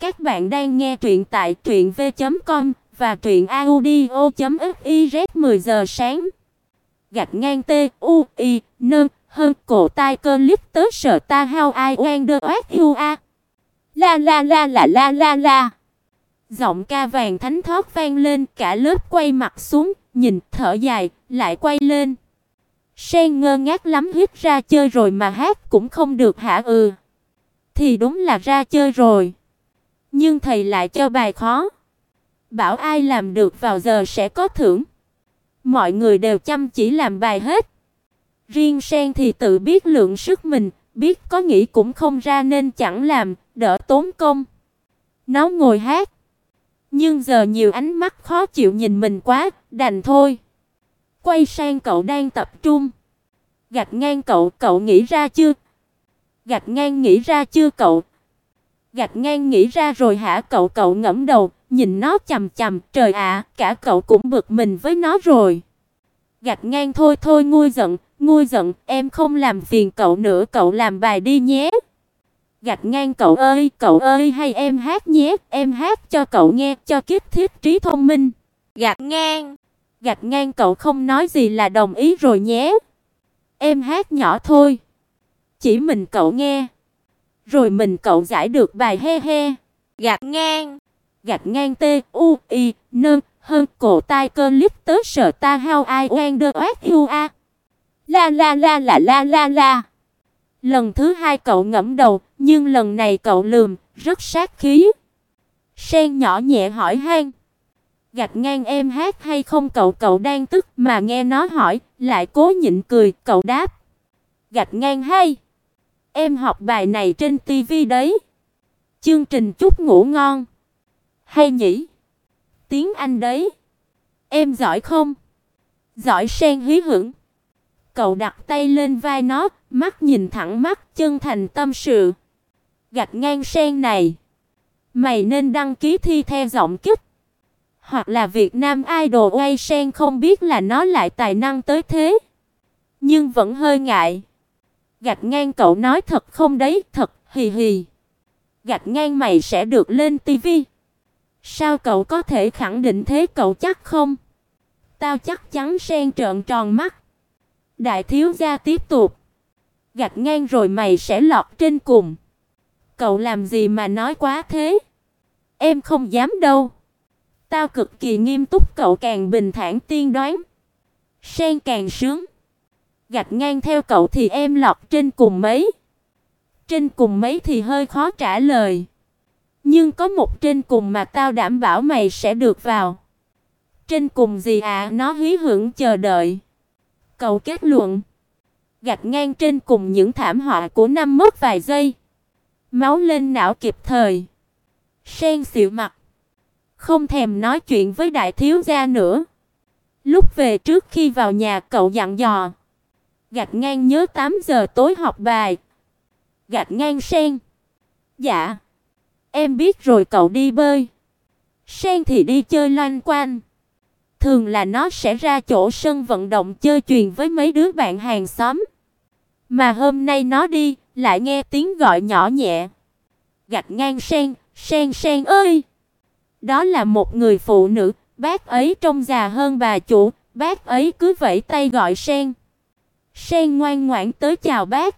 Các bạn đang nghe truyện tại truyệnv.com và truyệnaudio.fiz 10 giờ sáng. Gạch ngang T U I N hơn cổ tai cơ clip tớ sợ ta hao ai oan đơ oát u a. La la la la la la la. Giọng ca vàng thánh thoát vang lên, cả lớp quay mặt xuống, nhìn thở dài, lại quay lên. Sen ngơ ngác lắm hít ra chơi rồi mà hát cũng không được hả ừ. Thì đúng là ra chơi rồi. Nhưng thầy lại cho bài khó. Bảo ai làm được vào giờ sẽ có thưởng. Mọi người đều chăm chỉ làm bài hết. Riêng Sen thì tự biết lượng sức mình, biết có nghĩ cũng không ra nên chẳng làm, đỡ tốn công. Nó ngồi hát. Nhưng giờ nhiều ánh mắt khó chịu nhìn mình quá, đành thôi. Quay sang cậu đang tập trung. Gạch ngang cậu, cậu nghĩ ra chưa? Gạch ngang nghĩ ra chưa cậu? Gạch ngang nghĩ ra rồi hả cậu cậu ngẫm đầu, nhìn nó chằm chằm, trời ạ, cả cậu cũng bực mình với nó rồi. Gạch ngang thôi thôi nguôi giận, nguôi giận, em không làm phiền cậu nữa, cậu làm bài đi nhé. Gạch ngang cậu ơi, cậu ơi hay em hát nhé, em hát cho cậu nghe, cho kiếp thiết trí thông minh. Gạch ngang. Gạch ngang cậu không nói gì là đồng ý rồi nhé. Em hát nhỏ thôi. Chỉ mình cậu nghe. Rồi mình cậu giải được bài he he. Gạch ngang. Gạch ngang T U I N hơn cổ tai cơ clip tớ sợ ta hao ai oan đơ oát u a. La la la la la la la. Lần thứ hai cậu ngẫm đầu, nhưng lần này cậu lườm, rất sát khí. Sen nhỏ nhẹ hỏi han. Gạch ngang em hát hay không cậu cậu đang tức mà nghe nó hỏi, lại cố nhịn cười, cậu đáp. Gạch ngang hay. Em học bài này trên tivi đấy. Chương trình chúc ngủ ngon. Hay nhỉ? Tiếng Anh đấy. Em giỏi không? Giỏi sen hí hưởng. Cậu đặt tay lên vai nó, mắt nhìn thẳng mắt, chân thành tâm sự. Gạch ngang sen này. Mày nên đăng ký thi theo giọng kích. Hoặc là Việt Nam Idol quay sen không biết là nó lại tài năng tới thế. Nhưng vẫn hơi ngại. Gạch ngang cậu nói thật không đấy, thật, hì hì. Gạch ngang mày sẽ được lên tivi. Sao cậu có thể khẳng định thế cậu chắc không? Tao chắc chắn sen trợn tròn mắt. Đại thiếu gia tiếp tục. Gạch ngang rồi mày sẽ lọt trên cùng. Cậu làm gì mà nói quá thế? Em không dám đâu. Tao cực kỳ nghiêm túc cậu càng bình thản tiên đoán. Sen càng sướng. Gạch ngang theo cậu thì em lọt trên cùng mấy. Trên cùng mấy thì hơi khó trả lời. Nhưng có một trên cùng mà tao đảm bảo mày sẽ được vào. Trên cùng gì à? Nó hí hưởng chờ đợi. Cậu kết luận. Gạch ngang trên cùng những thảm họa của năm mất vài giây. Máu lên não kịp thời. Sen xịu mặt. Không thèm nói chuyện với đại thiếu gia nữa. Lúc về trước khi vào nhà cậu dặn dò. Gạch ngang nhớ 8 giờ tối học bài. Gạch ngang sen. Dạ. Em biết rồi cậu đi bơi. Sen thì đi chơi loanh quanh. Thường là nó sẽ ra chỗ sân vận động chơi chuyền với mấy đứa bạn hàng xóm. Mà hôm nay nó đi, lại nghe tiếng gọi nhỏ nhẹ. Gạch ngang sen, sen sen ơi! Đó là một người phụ nữ, bác ấy trông già hơn bà chủ, bác ấy cứ vẫy tay gọi sen. Sen ngoan ngoãn tới chào bác.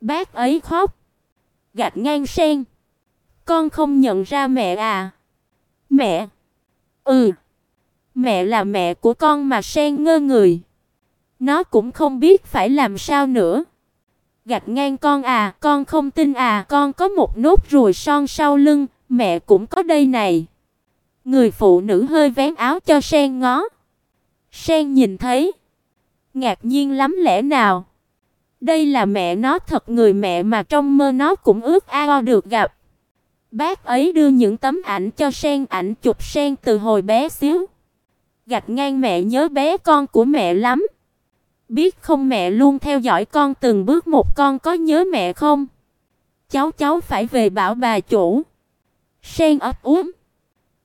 Bác ấy khóc. Gạch ngang sen. Con không nhận ra mẹ à? Mẹ? Ừ. Mẹ là mẹ của con mà sen ngơ người. Nó cũng không biết phải làm sao nữa. Gạch ngang con à, con không tin à, con có một nốt ruồi son sau lưng, mẹ cũng có đây này. Người phụ nữ hơi vén áo cho sen ngó. Sen nhìn thấy, ngạc nhiên lắm lẽ nào. Đây là mẹ nó thật người mẹ mà trong mơ nó cũng ước ao được gặp. Bác ấy đưa những tấm ảnh cho Sen, ảnh chụp Sen từ hồi bé xíu. Gạch ngang mẹ nhớ bé con của mẹ lắm. Biết không mẹ luôn theo dõi con từng bước một con có nhớ mẹ không? Cháu cháu phải về bảo bà chủ. Sen ấp úng.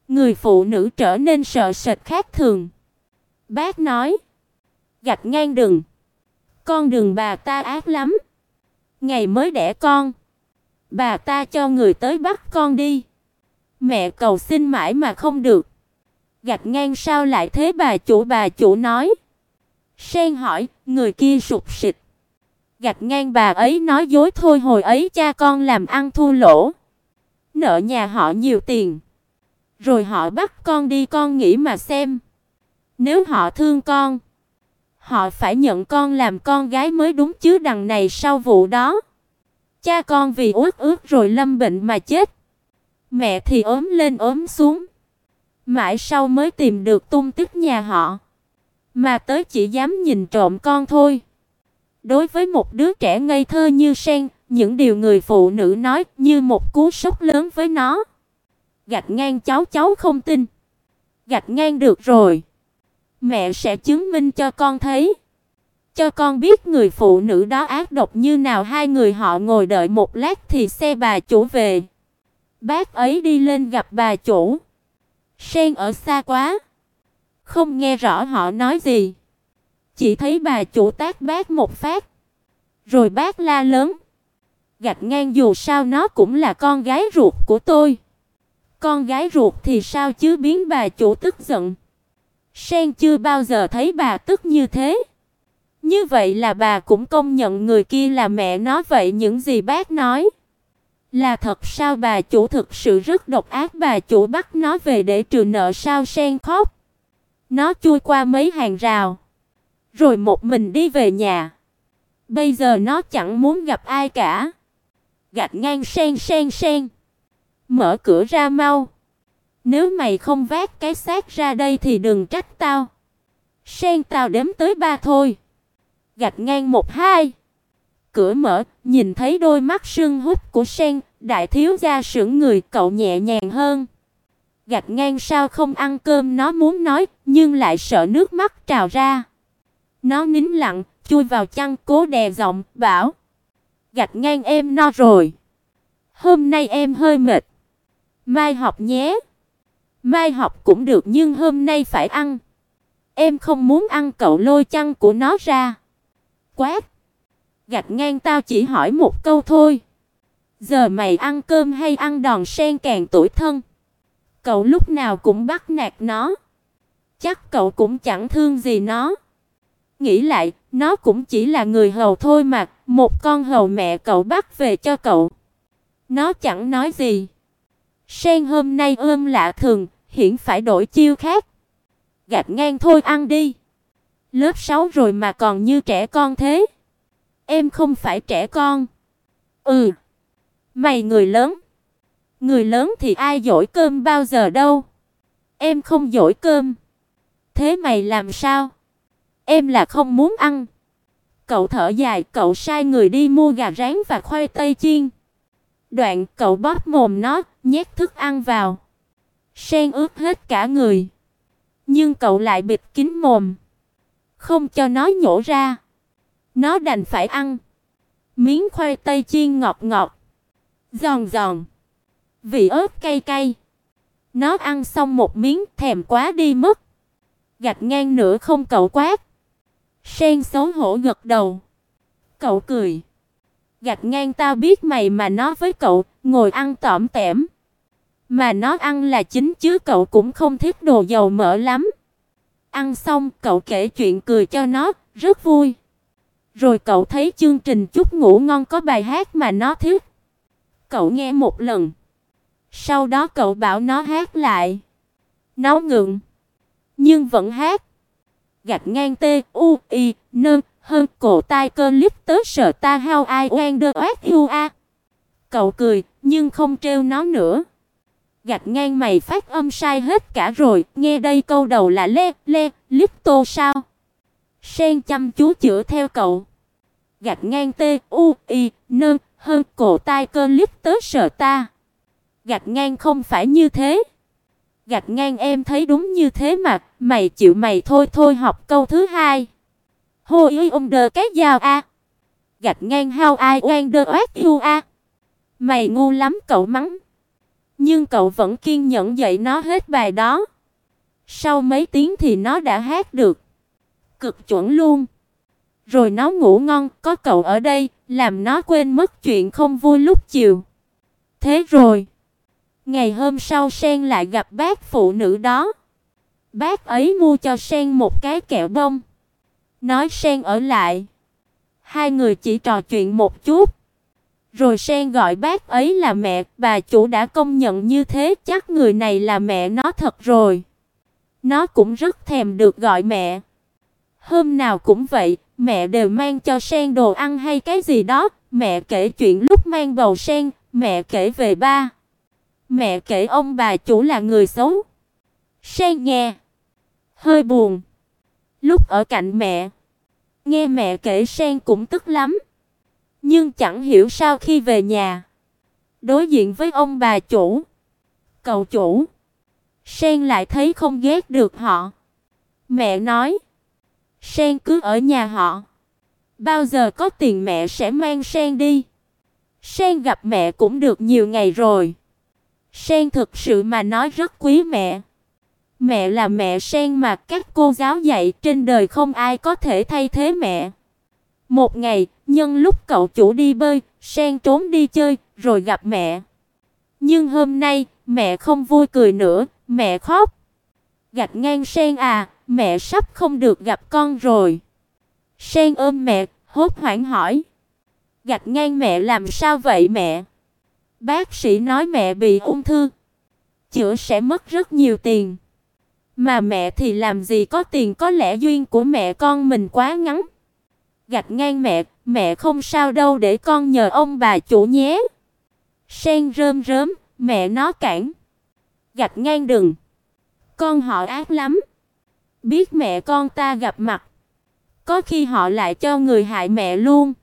Người phụ nữ trở nên sợ sệt khác thường. Bác nói, gạch ngang đường, Con đường bà ta ác lắm. Ngày mới đẻ con, bà ta cho người tới bắt con đi. Mẹ cầu xin mãi mà không được. Gạch ngang sao lại thế bà chủ bà chủ nói. Sen hỏi, người kia sụp sịch. Gạch ngang bà ấy nói dối thôi hồi ấy cha con làm ăn thua lỗ. Nợ nhà họ nhiều tiền. Rồi họ bắt con đi con nghĩ mà xem. Nếu họ thương con, họ phải nhận con làm con gái mới đúng chứ đằng này sau vụ đó. Cha con vì uất ướt rồi lâm bệnh mà chết. Mẹ thì ốm lên ốm xuống. Mãi sau mới tìm được tung tích nhà họ. Mà tới chỉ dám nhìn trộm con thôi. Đối với một đứa trẻ ngây thơ như sen, những điều người phụ nữ nói như một cú sốc lớn với nó. Gạch ngang cháu cháu không tin. Gạch ngang được rồi. Mẹ sẽ chứng minh cho con thấy. Cho con biết người phụ nữ đó ác độc như nào, hai người họ ngồi đợi một lát thì xe bà chủ về. Bác ấy đi lên gặp bà chủ. Sen ở xa quá. Không nghe rõ họ nói gì. Chỉ thấy bà chủ tác bác một phát. Rồi bác la lớn. Gạch ngang dù sao nó cũng là con gái ruột của tôi. Con gái ruột thì sao chứ biến bà chủ tức giận. Sen chưa bao giờ thấy bà tức như thế. Như vậy là bà cũng công nhận người kia là mẹ nó vậy những gì bác nói. Là thật sao bà chủ thực sự rất độc ác, bà chủ bắt nó về để trừ nợ sao sen khóc. Nó chui qua mấy hàng rào. Rồi một mình đi về nhà. Bây giờ nó chẳng muốn gặp ai cả. Gạch ngang sen sen sen. Mở cửa ra mau. Nếu mày không vác cái xác ra đây thì đừng trách tao. Sen tao đếm tới ba thôi. Gạch ngang một hai. Cửa mở, nhìn thấy đôi mắt sưng húp của Sen, đại thiếu gia sững người cậu nhẹ nhàng hơn. Gạch ngang sao không ăn cơm nó muốn nói, nhưng lại sợ nước mắt trào ra. Nó nín lặng, chui vào chăn cố đè giọng, bảo: "Gạch ngang em no rồi. Hôm nay em hơi mệt. Mai học nhé." Mai học cũng được nhưng hôm nay phải ăn. Em không muốn ăn cậu lôi chăn của nó ra. Quát. Gạch ngang tao chỉ hỏi một câu thôi. Giờ mày ăn cơm hay ăn đòn sen càng tuổi thân. Cậu lúc nào cũng bắt nạt nó. Chắc cậu cũng chẳng thương gì nó. Nghĩ lại, nó cũng chỉ là người hầu thôi mà, một con hầu mẹ cậu bắt về cho cậu. Nó chẳng nói gì. Sen hôm nay ôm lạ thường, hiển phải đổi chiêu khác. Gạt ngang thôi ăn đi. Lớp 6 rồi mà còn như trẻ con thế. Em không phải trẻ con. Ừ. Mày người lớn. Người lớn thì ai dỗi cơm bao giờ đâu. Em không dỗi cơm. Thế mày làm sao? Em là không muốn ăn. Cậu thở dài, cậu sai người đi mua gà rán và khoai tây chiên. Đoạn cậu bóp mồm nó, nhét thức ăn vào. Sen ướt hết cả người. Nhưng cậu lại bịt kín mồm, không cho nó nhổ ra. Nó đành phải ăn. Miếng khoai tây chiên ngọt ngọt, giòn giòn, vị ớt cay cay. Nó ăn xong một miếng thèm quá đi mất. Gạch ngang nửa không cậu quát. Sen xấu hổ gật đầu. Cậu cười. Gạch ngang tao biết mày mà nói với cậu, ngồi ăn tỏm tẻm. Mà nó ăn là chính chứ cậu cũng không thích đồ dầu mỡ lắm. Ăn xong, cậu kể chuyện cười cho nó, rất vui. Rồi cậu thấy chương trình chúc ngủ ngon có bài hát mà nó thích. Cậu nghe một lần. Sau đó cậu bảo nó hát lại. Nó ngượng, nhưng vẫn hát. Gạch ngang T U I n hơn cổ tai cơ lip tớ sợ ta hao ai oan đơ oát u a. Cậu cười, nhưng không trêu nó nữa gạch ngang mày phát âm sai hết cả rồi, nghe đây câu đầu là le, le, lipto sao? Sen chăm chú chữa theo cậu. Gạch ngang t, u, i, nơ, hơn cổ tai cơ lip tớ sợ ta. Gạch ngang không phải như thế. Gạch ngang em thấy đúng như thế mà, mày chịu mày thôi thôi học câu thứ hai. Hô ơi ông đờ cái dao a. Gạch ngang hao ai oan đơ oát u a. Mày ngu lắm cậu mắng. Nhưng cậu vẫn kiên nhẫn dạy nó hết bài đó. Sau mấy tiếng thì nó đã hát được. Cực chuẩn luôn. Rồi nó ngủ ngon, có cậu ở đây, làm nó quên mất chuyện không vui lúc chiều. Thế rồi, Ngày hôm sau Sen lại gặp bác phụ nữ đó. Bác ấy mua cho Sen một cái kẹo bông, nói Sen ở lại. Hai người chỉ trò chuyện một chút. Rồi Sen gọi bác ấy là mẹ, bà chủ đã công nhận như thế, chắc người này là mẹ nó thật rồi. Nó cũng rất thèm được gọi mẹ. Hôm nào cũng vậy, mẹ đều mang cho Sen đồ ăn hay cái gì đó, mẹ kể chuyện lúc mang bầu Sen, mẹ kể về ba. Mẹ kể ông bà chủ là người xấu. Sen nghe, hơi buồn. Lúc ở cạnh mẹ, nghe mẹ kể Sen cũng tức lắm. Nhưng chẳng hiểu sao khi về nhà, đối diện với ông bà chủ, cậu chủ, Sen lại thấy không ghét được họ. Mẹ nói, Sen cứ ở nhà họ, bao giờ có tiền mẹ sẽ mang Sen đi. Sen gặp mẹ cũng được nhiều ngày rồi. Sen thực sự mà nói rất quý mẹ. Mẹ là mẹ Sen mà các cô giáo dạy trên đời không ai có thể thay thế mẹ. Một ngày, nhân lúc cậu chủ đi bơi, Sen trốn đi chơi, rồi gặp mẹ. Nhưng hôm nay, mẹ không vui cười nữa, mẹ khóc. Gạch ngang Sen à, mẹ sắp không được gặp con rồi. Sen ôm mẹ, hốt hoảng hỏi. Gạch ngang mẹ làm sao vậy mẹ? Bác sĩ nói mẹ bị ung thư. Chữa sẽ mất rất nhiều tiền. Mà mẹ thì làm gì có tiền có lẽ duyên của mẹ con mình quá ngắn. Gạch ngang mẹ, mẹ không sao đâu để con nhờ ông bà chủ nhé. Sen rơm rớm, mẹ nó cản. Gạch ngang đừng. Con họ ác lắm. Biết mẹ con ta gặp mặt, có khi họ lại cho người hại mẹ luôn.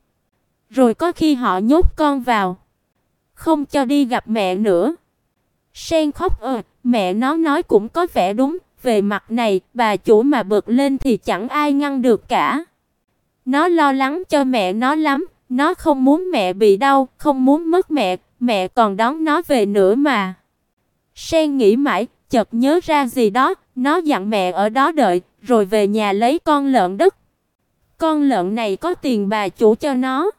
Rồi có khi họ nhốt con vào, không cho đi gặp mẹ nữa. Sen khóc ờ, mẹ nó nói cũng có vẻ đúng, về mặt này, bà chủ mà bực lên thì chẳng ai ngăn được cả. Nó lo lắng cho mẹ nó lắm, nó không muốn mẹ bị đau, không muốn mất mẹ, mẹ còn đón nó về nữa mà. Sen nghĩ mãi, chợt nhớ ra gì đó, nó dặn mẹ ở đó đợi, rồi về nhà lấy con lợn đất. Con lợn này có tiền bà chủ cho nó.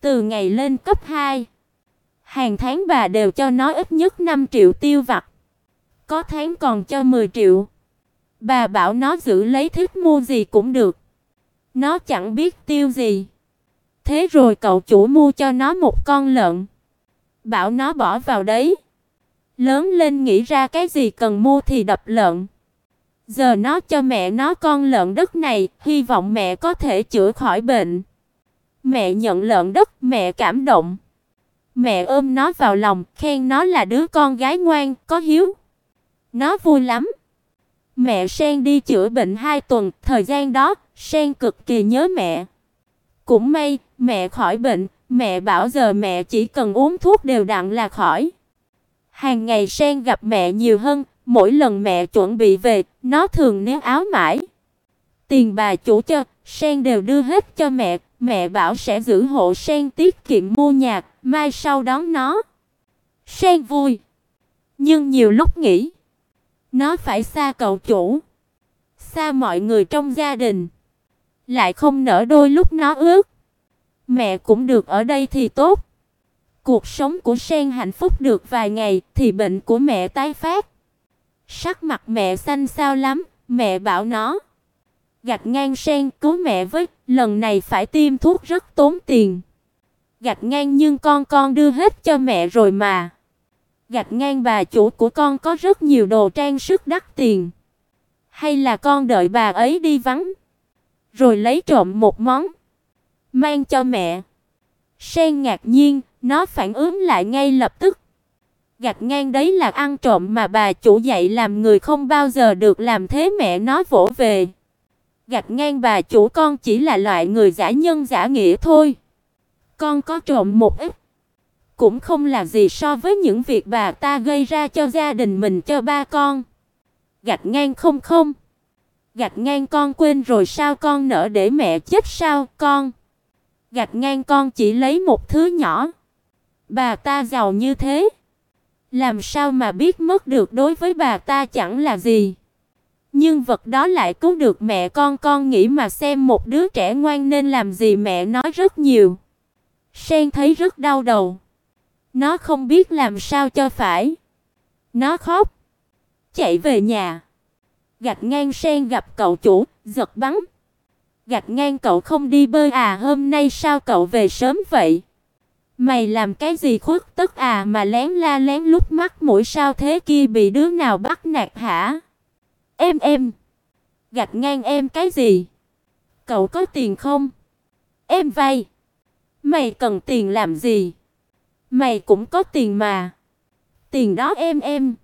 Từ ngày lên cấp 2, hàng tháng bà đều cho nó ít nhất 5 triệu tiêu vặt. Có tháng còn cho 10 triệu. Bà bảo nó giữ lấy thích mua gì cũng được. Nó chẳng biết tiêu gì. Thế rồi cậu chủ mua cho nó một con lợn. Bảo nó bỏ vào đấy. Lớn lên nghĩ ra cái gì cần mua thì đập lợn. Giờ nó cho mẹ nó con lợn đất này, hy vọng mẹ có thể chữa khỏi bệnh. Mẹ nhận lợn đất, mẹ cảm động. Mẹ ôm nó vào lòng, khen nó là đứa con gái ngoan, có hiếu. Nó vui lắm. Mẹ Sen đi chữa bệnh 2 tuần, thời gian đó, Sen cực kỳ nhớ mẹ. Cũng may, mẹ khỏi bệnh, mẹ bảo giờ mẹ chỉ cần uống thuốc đều đặn là khỏi. Hàng ngày Sen gặp mẹ nhiều hơn, mỗi lần mẹ chuẩn bị về, nó thường néo áo mãi. Tiền bà chủ cho, Sen đều đưa hết cho mẹ, mẹ bảo sẽ giữ hộ Sen tiết kiệm mua nhạc, mai sau đón nó. Sen vui, nhưng nhiều lúc nghĩ, nó phải xa cậu chủ, xa mọi người trong gia đình, lại không nỡ đôi lúc nó ước. Mẹ cũng được ở đây thì tốt. Cuộc sống của Sen hạnh phúc được vài ngày thì bệnh của mẹ tái phát. Sắc mặt mẹ xanh xao lắm, mẹ bảo nó gạch ngang Sen cứu mẹ với, lần này phải tiêm thuốc rất tốn tiền. Gạch ngang nhưng con con đưa hết cho mẹ rồi mà. Gạch ngang bà chủ của con có rất nhiều đồ trang sức đắt tiền. Hay là con đợi bà ấy đi vắng, rồi lấy trộm một món, mang cho mẹ. Sen ngạc nhiên, nó phản ứng lại ngay lập tức. Gạch ngang đấy là ăn trộm mà bà chủ dạy làm người không bao giờ được làm thế mẹ nó vỗ về. Gạch ngang bà chủ con chỉ là loại người giả nhân giả nghĩa thôi. Con có trộm một ít cũng không là gì so với những việc bà ta gây ra cho gia đình mình, cho ba con. Gạch ngang không không. Gạch ngang con quên rồi sao con nỡ để mẹ chết sao con. Gạch ngang con chỉ lấy một thứ nhỏ. Bà ta giàu như thế. Làm sao mà biết mất được đối với bà ta chẳng là gì. Nhưng vật đó lại cứu được mẹ con con nghĩ mà xem một đứa trẻ ngoan nên làm gì mẹ nói rất nhiều. Sen thấy rất đau đầu. Nó không biết làm sao cho phải. Nó khóc, chạy về nhà. Gạch ngang sen gặp cậu chủ, giật bắn. Gạch ngang cậu không đi bơi à, hôm nay sao cậu về sớm vậy? Mày làm cái gì khuất tức à mà lén la lén lút mắt mũi sao thế kia bị đứa nào bắt nạt hả? Em em. Gạch ngang em cái gì? Cậu có tiền không? Em vay. Mày cần tiền làm gì? Mày cũng có tiền mà. Tiền đó em em.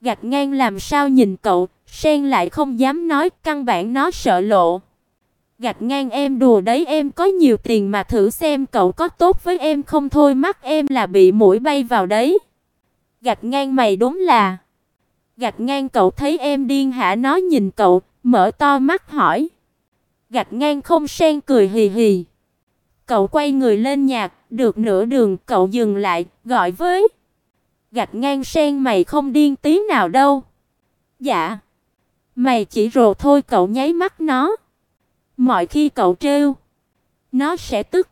Gạch ngang làm sao nhìn cậu, sen lại không dám nói, căn bản nó sợ lộ. Gạch ngang em đùa đấy em có nhiều tiền mà thử xem cậu có tốt với em không thôi mắt em là bị mũi bay vào đấy. Gạch ngang mày đúng là. Gạch ngang cậu thấy em điên hả nó nhìn cậu, mở to mắt hỏi. Gạch ngang không sen cười hì hì. Cậu quay người lên nhạc, được nửa đường cậu dừng lại, gọi với. Gạch ngang sen mày không điên tí nào đâu. Dạ. Mày chỉ rồ thôi cậu nháy mắt nó. Mọi khi cậu trêu, nó sẽ tức.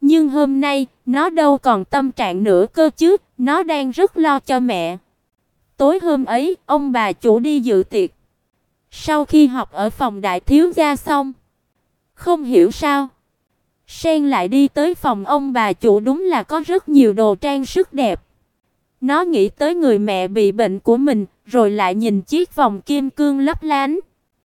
Nhưng hôm nay, nó đâu còn tâm trạng nữa cơ chứ, nó đang rất lo cho mẹ. Tối hôm ấy, ông bà chủ đi dự tiệc. Sau khi học ở phòng đại thiếu gia xong, không hiểu sao, Sen lại đi tới phòng ông bà chủ đúng là có rất nhiều đồ trang sức đẹp. Nó nghĩ tới người mẹ bị bệnh của mình, rồi lại nhìn chiếc vòng kim cương lấp lánh.